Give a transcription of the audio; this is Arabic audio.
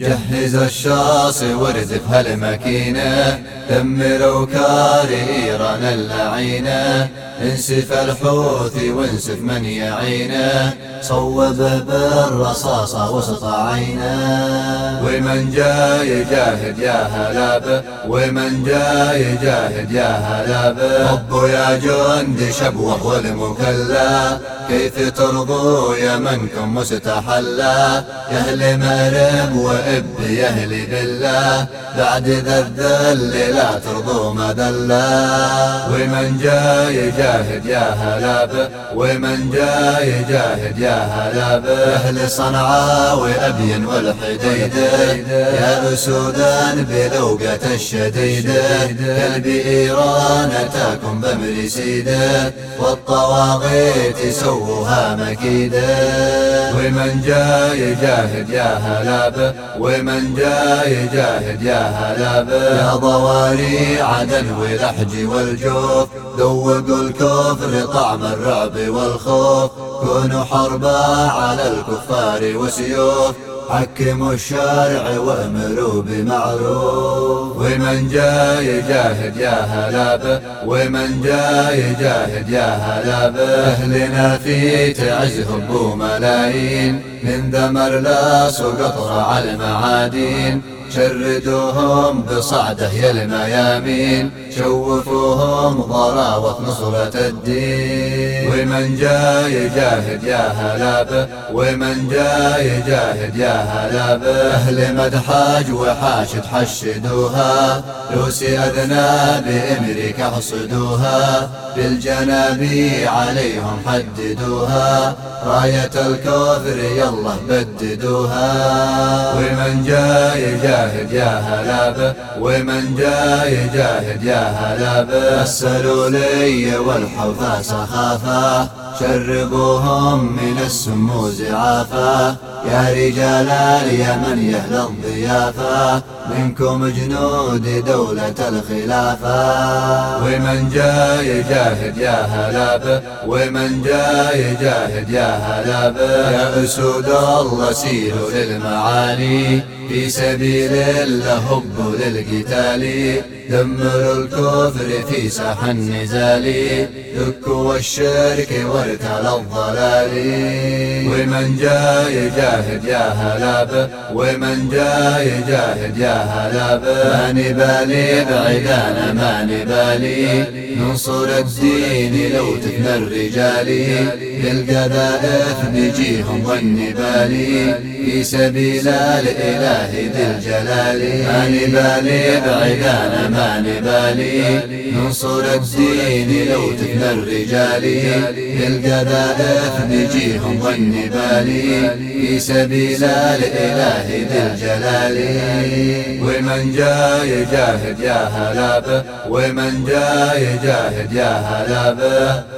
جهز الشاصي وارزف هالمكينة دمروا كاري إيران اللعينة. انسف الحوثي وانسف من يعينه صوبه بالرصاصة وسط عينه. ومن جاي يجاهد يا هلابه ومن جاي يجاهد يا هلابه حبوا يا جند شبوة والمكلا كيف ترضوا يا منكم مستحلا يا أهل مأرب وإب يا أهل بالله بعد ذا الذل لا ترضوا مدلا ومن جاي يجاهد يا هلابه ومن جاي يجاهد يا هلابه أهل صنعاء وأبين والحديدة يا أسودا بلوقة الشديدة قلبي إيران أتاكم بأمر سيدة والطواغيت سووها مكيدة ومن جاي يجاهد يا هلابه ومن جاي يجاهد يا هلابه يا ضواري عدن والأحج والجوف. ذوقوا الكفر طعم الرعب والخوف. كونوا حربا على الكفار وسيوف. حكموا الشارع وامروا بمعروف. ومن جاي يجاهد يا هلابه ومن جاي يجاهد يا هلابه أهلنا في تعز هبوا ملايين من ذمر لاس وقطر على المعادين. شردوهم بصعده يا الميامين شوفوهم ضراوة نصرة الدين. ومن جاي يجاهد يا هلابه ومن جاي يجاهد يا هلابه أهل مدحاج وحاشد حشدوها لوسي أذنى بأمريكا حصدوها. بالجنابي عليهم حددوها. راية الكفر يلا بددوها. ومن جاي يجاهد يا هلابه ومن جاي يجاهد يا هلابه مثلوا لي والحوثة سخافة شربوهم من السم زعافة يا رجال اليمن يا أهل الضيافة منكم جنود دولة الخلافة ومن جاي يجاهد يا هلابه ومن جاي يجاهد يا هلابه يا أسود الله سيروا للمعالي. في سبيل الله هبوا للقتال. دمروا الكفر في ساح النزال. دكوا الشرك وارتل الضلال. ومن جاي يجاهد يا هلابه ومن جاي يجاهد يا هلابه ما نبالي بعيدانا ما نبالي ننصر الدين لو تفنى الرجال. بالقذائف نجيهم والنبالي في سبيل الإله ذي الجلال. ما نبالي بعيدانا ما نبالي ننصر الدين لو تفنى الرجال. بالقذائف نجيهم والنبالي في سبيل الإله ذي الجلال. ومن جاي يجاهد يا هلابه ومن جاي يجاهد يا هلابه